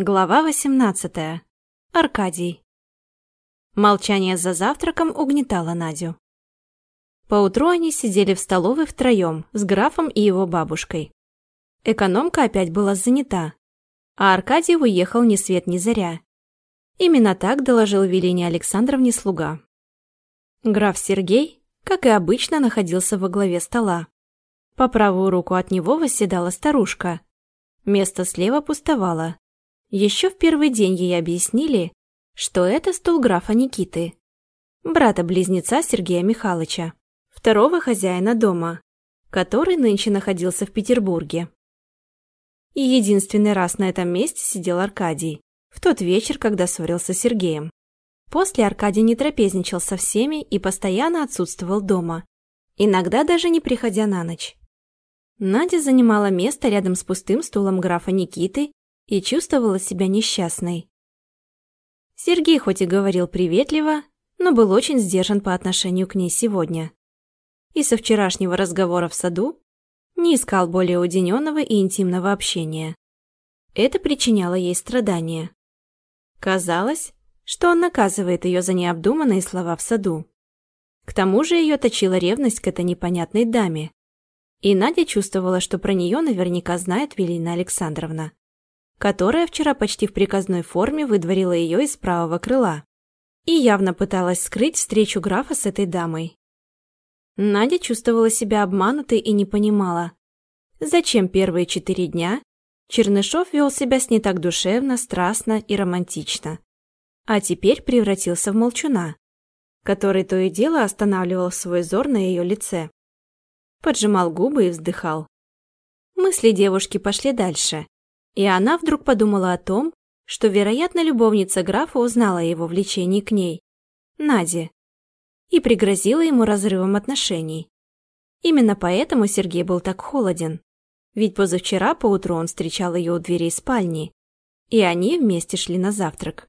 Глава 18. Аркадий. Молчание за завтраком угнетало Надю. Поутру они сидели в столовой втроем с графом и его бабушкой. Экономка опять была занята, а Аркадий уехал ни свет ни заря. Именно так доложил Велине Александровне слуга. Граф Сергей, как и обычно, находился во главе стола. По правую руку от него восседала старушка. Место слева пустовало, еще в первый день ей объяснили, что это стул графа Никиты, брата-близнеца Сергея Михайловича, второго хозяина дома, который нынче находился в Петербурге. И единственный раз на этом месте сидел Аркадий, в тот вечер, когда ссорился с Сергеем. После Аркадий не трапезничал со всеми и постоянно отсутствовал дома, иногда даже не приходя на ночь. Надя занимала место рядом с пустым стулом графа Никиты и чувствовала себя несчастной. Сергей хоть и говорил приветливо, но был очень сдержан по отношению к ней сегодня. И со вчерашнего разговора в саду не искал более уединенного и интимного общения. Это причиняло ей страдания. Казалось, что он наказывает ее за необдуманные слова в саду. К тому же ее точила ревность к этой непонятной даме. И Надя чувствовала, что про нее наверняка знает Велина Александровна которая вчера почти в приказной форме выдворила ее из правого крыла и явно пыталась скрыть встречу графа с этой дамой. Надя чувствовала себя обманутой и не понимала, зачем первые четыре дня Чернышов вел себя с не так душевно, страстно и романтично, а теперь превратился в молчуна, который то и дело останавливал свой взор на ее лице. Поджимал губы и вздыхал. Мысли девушки пошли дальше, и она вдруг подумала о том, что, вероятно, любовница графа узнала о его влечении к ней, Наде, и пригрозила ему разрывом отношений. Именно поэтому Сергей был так холоден. Ведь позавчера поутру он встречал ее у дверей спальни, и они вместе шли на завтрак.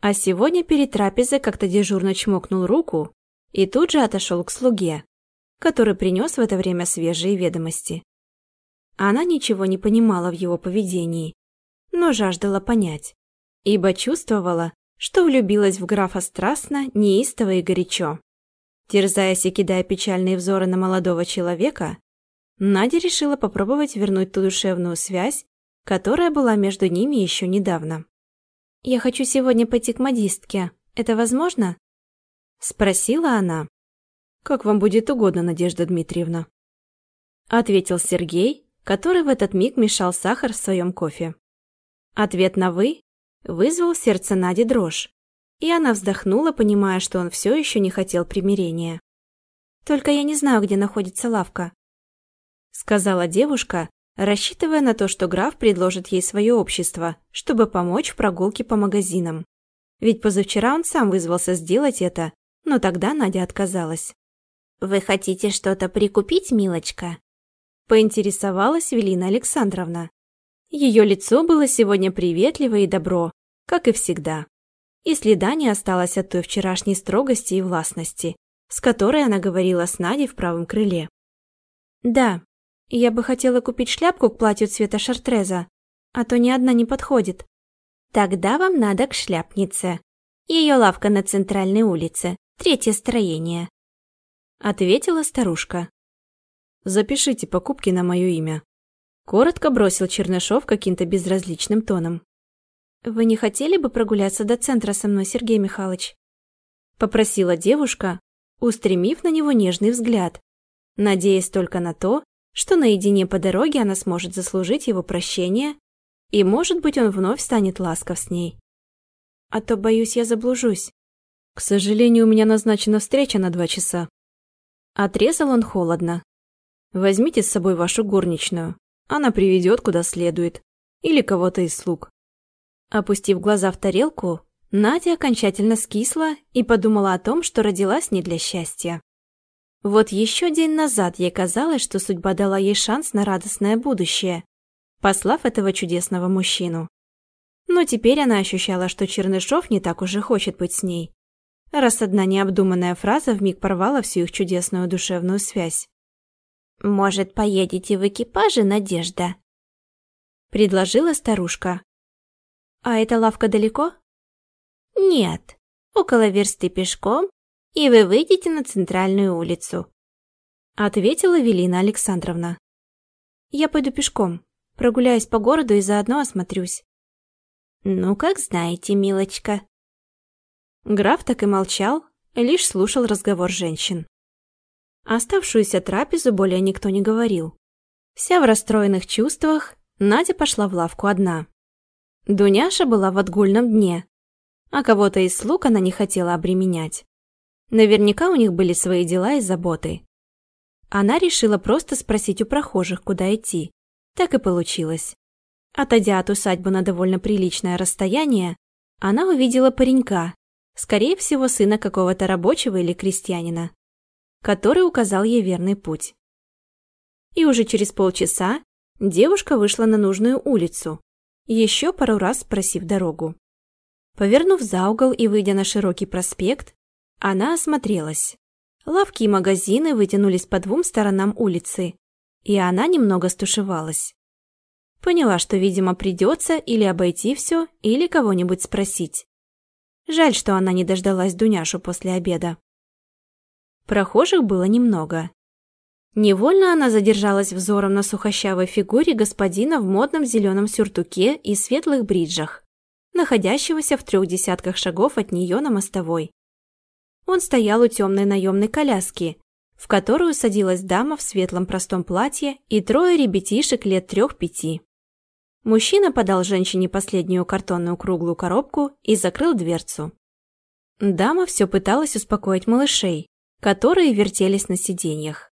А сегодня перед трапезой как-то дежурно чмокнул руку и тут же отошел к слуге, который принес в это время свежие ведомости. Она ничего не понимала в его поведении, но жаждала понять, ибо чувствовала, что влюбилась в графа страстно, неистово и горячо. Терзаясь и кидая печальные взоры на молодого человека, Надя решила попробовать вернуть ту душевную связь, которая была между ними еще недавно. «Я хочу сегодня пойти к модистке. Это возможно?» Спросила она. «Как вам будет угодно, Надежда Дмитриевна», ответил Сергей, который в этот миг мешал сахар в своем кофе. Ответ на «вы» вызвал сердце Нади дрожь, и она вздохнула, понимая, что он все еще не хотел примирения. «Только я не знаю, где находится лавка», — сказала девушка, рассчитывая на то, что граф предложит ей свое общество, чтобы помочь в прогулке по магазинам. Ведь позавчера он сам вызвался сделать это, но тогда Надя отказалась. «Вы хотите что-то прикупить, милочка?» Поинтересовалась Велина Александровна. Ее лицо было сегодня приветливо и добро, как и всегда. И следа не осталось от той вчерашней строгости и властности, с которой она говорила с Надей в правом крыле. «Да, я бы хотела купить шляпку к платью цвета шартреза, а то ни одна не подходит». «Тогда вам надо к шляпнице. Ее лавка на центральной улице, третье строение», — ответила старушка. Запишите покупки на мое имя». Коротко бросил Чернышов каким-то безразличным тоном. «Вы не хотели бы прогуляться до центра со мной, Сергей Михайлович?» Попросила девушка, устремив на него нежный взгляд, надеясь только на то, что наедине по дороге она сможет заслужить его прощение, и, может быть, он вновь станет ласков с ней. А то, боюсь, я заблужусь. К сожалению, у меня назначена встреча на два часа. Отрезал он холодно, Возьмите с собой вашу горничную. Она приведет куда следует. Или кого-то из слуг. Опустив глаза в тарелку, Надя окончательно скисла и подумала о том, что родилась не для счастья. Вот еще день назад ей казалось, что судьба дала ей шанс на радостное будущее, послав этого чудесного мужчину. Но теперь она ощущала, что Чернышов не так уже хочет быть с ней, раз одна необдуманная фраза вмиг порвала всю их чудесную душевную связь. «Может, поедете в экипаже, Надежда?» Предложила старушка. А эта лавка далеко? Нет, около версты пешком, и вы выйдете на центральную улицу. Ответила Велина Александровна. Я пойду пешком, прогуляюсь по городу и заодно осмотрюсь. Ну, как знаете, милочка. Граф так и молчал, лишь слушал разговор женщин. Оставшуюся трапезу более никто не говорил. Вся в расстроенных чувствах, Надя пошла в лавку одна. Дуняша была в отгульном дне, а кого-то из слуг она не хотела обременять. Наверняка у них были свои дела и заботы. Она решила просто спросить у прохожих, куда идти. Так и получилось. Отойдя от усадьбы на довольно приличное расстояние, она увидела паренька, скорее всего, сына какого-то рабочего или крестьянина, который указал ей верный путь. И уже через полчаса девушка вышла на нужную улицу, еще пару раз спросив дорогу. Повернув за угол и выйдя на широкий проспект, она осмотрелась. Лавки и магазины вытянулись по двум сторонам улицы, и она немного стушевалась. Поняла, что, видимо, придется или обойти все, или кого-нибудь спросить. Жаль, что она не дождалась Дуняшу после обеда. Прохожих было немного. Невольно она задержалась взором на сухощавой фигуре господина в модном зеленом сюртуке и светлых бриджах, находящегося в трех десятках шагов от нее на мостовой. Он стоял у темной наемной коляски, в которую садилась дама в светлом простом платье и трое ребятишек лет трех-пяти. Мужчина подал женщине последнюю картонную круглую коробку и закрыл дверцу. Дама все пыталась успокоить малышей, которые вертелись на сиденьях.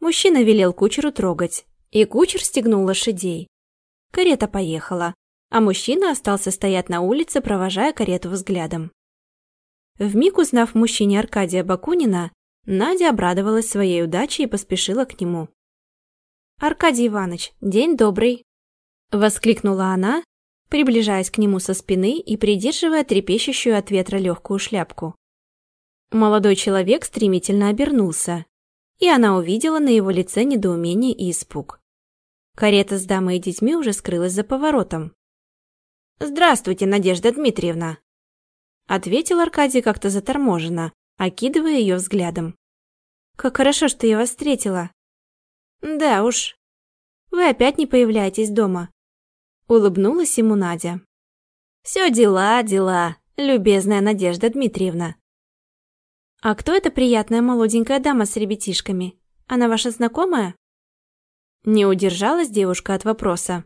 Мужчина велел кучеру трогать, и кучер стегнул лошадей. Карета поехала, а мужчина остался стоять на улице, провожая карету взглядом. Вмиг узнав мужчине Аркадия Бакунина, Надя обрадовалась своей удаче и поспешила к нему. «Аркадий Иванович, день добрый!» Воскликнула она, приближаясь к нему со спины и придерживая трепещущую от ветра легкую шляпку. Молодой человек стремительно обернулся, и она увидела на его лице недоумение и испуг. Карета с дамой и детьми уже скрылась за поворотом. «Здравствуйте, Надежда Дмитриевна!» Ответил Аркадий как-то заторможенно, окидывая ее взглядом. «Как хорошо, что я вас встретила!» «Да уж, вы опять не появляетесь дома. Улыбнулась ему Надя. «Все дела, дела, любезная Надежда Дмитриевна». «А кто эта приятная молоденькая дама с ребятишками? Она ваша знакомая?» Не удержалась девушка от вопроса.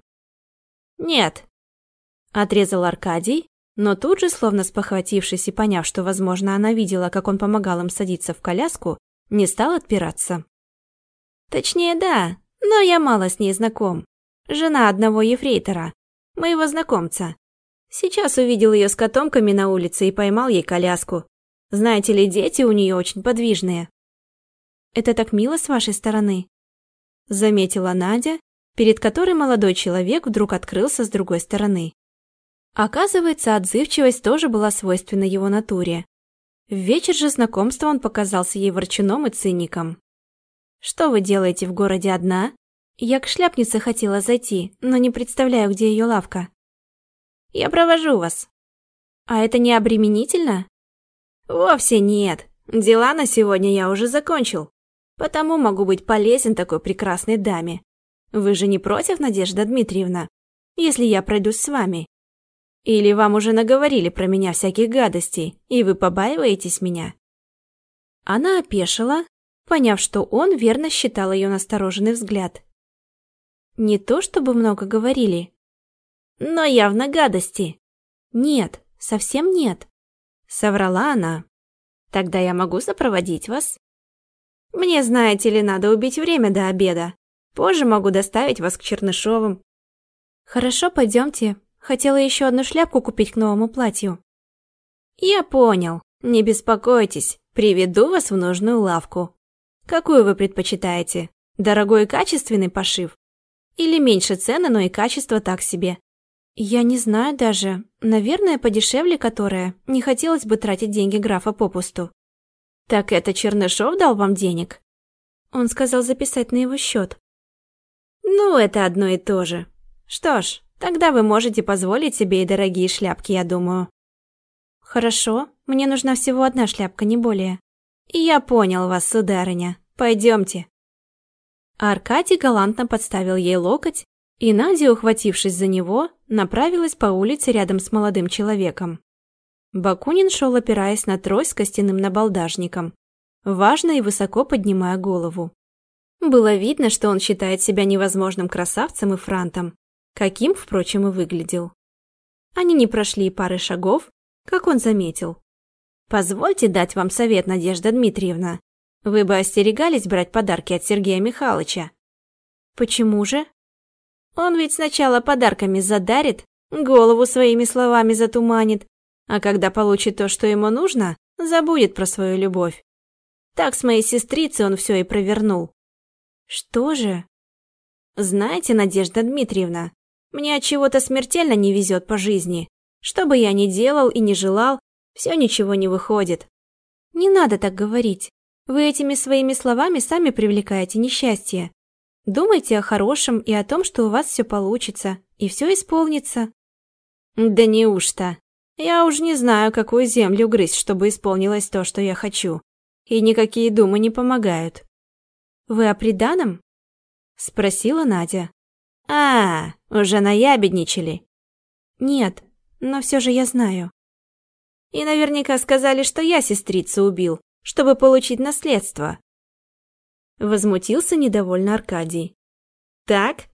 «Нет», — отрезал Аркадий, но тут же, словно спохватившись и поняв, что, возможно, она видела, как он помогал им садиться в коляску, не стал отпираться. «Точнее, да, но я мало с ней знаком. Жена одного ефрейтора, моего знакомца. Сейчас увидел ее с котомками на улице и поймал ей коляску. Знаете ли, дети у нее очень подвижные. Это так мило с вашей стороны. Заметила Надя, перед которой молодой человек вдруг открылся с другой стороны. Оказывается, отзывчивость тоже была свойственна его натуре. В вечер же знакомства он показался ей ворчуном и циником. «Что вы делаете в городе одна?» Я к шляпнице хотела зайти, но не представляю, где ее лавка. Я провожу вас. А это не обременительно? Вовсе нет. Дела на сегодня я уже закончил. Потому могу быть полезен такой прекрасной даме. Вы же не против, Надежда Дмитриевна, если я пройдусь с вами? Или вам уже наговорили про меня всяких гадостей, и вы побаиваетесь меня?» Она опешила, поняв, что он верно считал ее настороженный взгляд. Не то чтобы много говорили. Но явно гадости. Нет, совсем нет. Соврала она. Тогда я могу сопроводить вас? Мне, знаете ли, надо убить время до обеда. Позже могу доставить вас к Чернышовым. Хорошо, пойдемте. Хотела еще одну шляпку купить к новому платью. Я понял. Не беспокойтесь, приведу вас в нужную лавку. Какую вы предпочитаете? Дорогой и качественный пошив или меньше цены, но и качество так себе. Я не знаю даже. Наверное, подешевле которое. Не хотелось бы тратить деньги графа попусту. Так это Чернышов дал вам денег? Он сказал записать на его счет. Ну, это одно и то же. Что ж, Тогда вы можете позволить себе и дорогие шляпки, я думаю. Хорошо, мне нужна всего одна шляпка, не более. Я понял вас, сударыня. Пойдемте. Аркадий галантно подставил ей локоть, и Надя, ухватившись за него, направилась по улице рядом с молодым человеком. Бакунин шел, опираясь на трость с костяным набалдажником, важно и высоко поднимая голову. Было видно, что он считает себя невозможным красавцем и франтом, каким, впрочем, и выглядел. Они не прошли и пары шагов, как он заметил. «Позвольте дать вам совет, Надежда Дмитриевна. Вы бы остерегались брать подарки от Сергея Михайловича». «Почему же?» «Он ведь сначала подарками задарит, голову своими словами затуманит, а когда получит то, что ему нужно, забудет про свою любовь. Так с моей сестрицей он все и провернул. Что же? Знаете, Надежда Дмитриевна, мне от чего-то смертельно не везет по жизни. Что бы я ни делал и не желал, все ничего не выходит. Не надо так говорить. Вы этими своими словами сами привлекаете несчастье. Думайте о хорошем и о том, что у вас все получится, и все исполнится. Да неужто? Я уж не знаю, какую землю грызть, чтобы исполнилось то, что я хочу. И никакие думы не помогают. «Вы о приданом?» — спросила Надя. «А, уже наябедничали?» «Нет, но все же я знаю». «И наверняка сказали, что я сестрицу убил, чтобы получить наследство». Возмутился недовольно Аркадий. «Так?»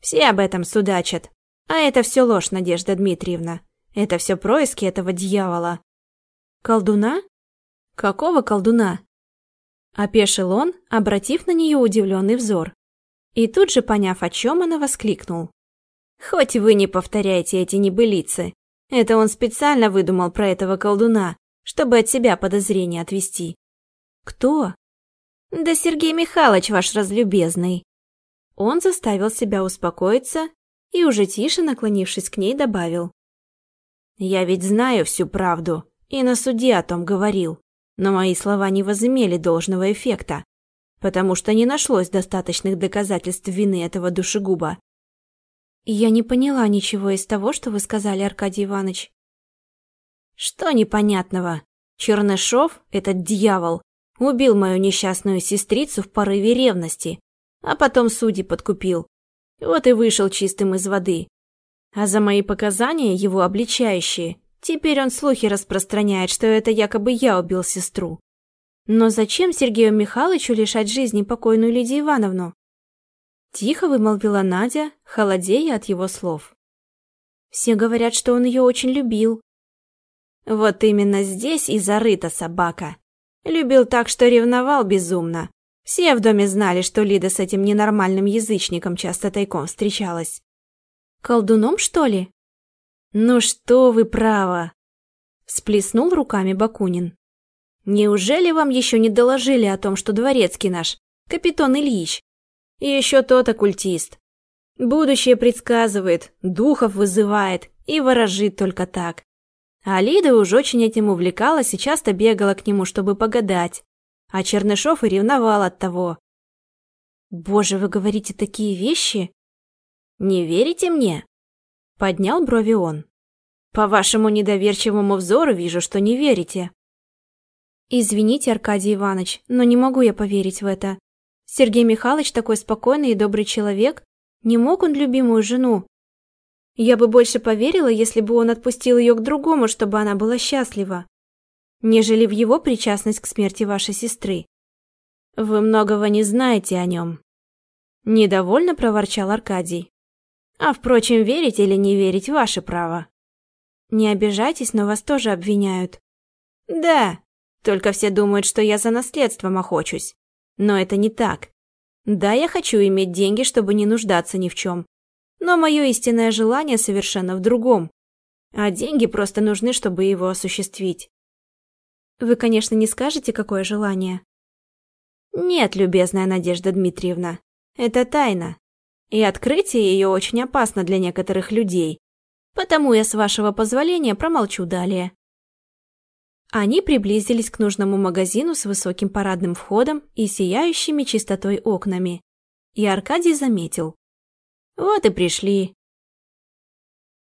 «Все об этом судачат. А это все ложь, Надежда Дмитриевна. Это все происки этого дьявола». «Колдуна? Какого колдуна?» Опешил он, обратив на нее удивленный взор. И тут же, поняв, о чем она, воскликнул. «Хоть вы не повторяете эти небылицы. Это он специально выдумал про этого колдуна, чтобы от себя подозрения отвести». «Кто?» «Да Сергей Михайлович ваш разлюбезный». Он заставил себя успокоиться и уже тише, наклонившись к ней, добавил. «Я ведь знаю всю правду и на суде о том говорил. Но мои слова не возымели должного эффекта, потому что не нашлось достаточных доказательств вины этого душегуба. «Я не поняла ничего из того, что вы сказали, Аркадий Иванович». «Что непонятного? Чернышов, этот дьявол, убил мою несчастную сестрицу в порыве ревности, а потом судьи подкупил. Вот и вышел чистым из воды. А за мои показания, его обличающие, Теперь он слухи распространяет, что это якобы я убил сестру. Но зачем Сергею Михайловичу лишать жизни покойную Лидию Ивановну? Тихо вымолвила Надя, холодея от его слов. Все говорят, что он ее очень любил. Вот именно здесь и зарыта собака. Любил так, что ревновал безумно. Все в доме знали, что Лида с этим ненормальным язычником часто тайком встречалась. Колдуном, что ли? «Ну что вы, право!» – всплеснул руками Бакунин. «Неужели вам еще не доложили о том, что дворецкий наш, капитан Ильич, и еще тот оккультист? Будущее предсказывает, духов вызывает и ворожит только так. А Лида уж очень этим увлекалась и часто бегала к нему, чтобы погадать. А Чернышов и ревновал от того. «Боже, вы говорите такие вещи?» «Не верите мне?» Поднял брови он. По вашему недоверчивому взору вижу, что не верите. Извините, Аркадий Иванович, но не могу я поверить в это. Сергей Михайлович такой спокойный и добрый человек. Не мог он любимую жену? Я бы больше поверила, если бы он отпустил ее к другому, чтобы она была счастлива, нежели в его причастность к смерти вашей сестры. Вы многого не знаете о нем. Недовольно проворчал Аркадий. А впрочем, верить или не верить – ваше право. Не обижайтесь, но вас тоже обвиняют. Да, только все думают, что я за наследством охочусь. Но это не так. Да, я хочу иметь деньги, чтобы не нуждаться ни в чем. Но мое истинное желание совершенно в другом. А деньги просто нужны, чтобы его осуществить. Вы, конечно, не скажете, какое желание? Нет, любезная Надежда Дмитриевна, это тайна и открытие ее очень опасно для некоторых людей, потому я, с вашего позволения, промолчу далее. Они приблизились к нужному магазину с высоким парадным входом и сияющими чистотой окнами. И Аркадий заметил. Вот и пришли.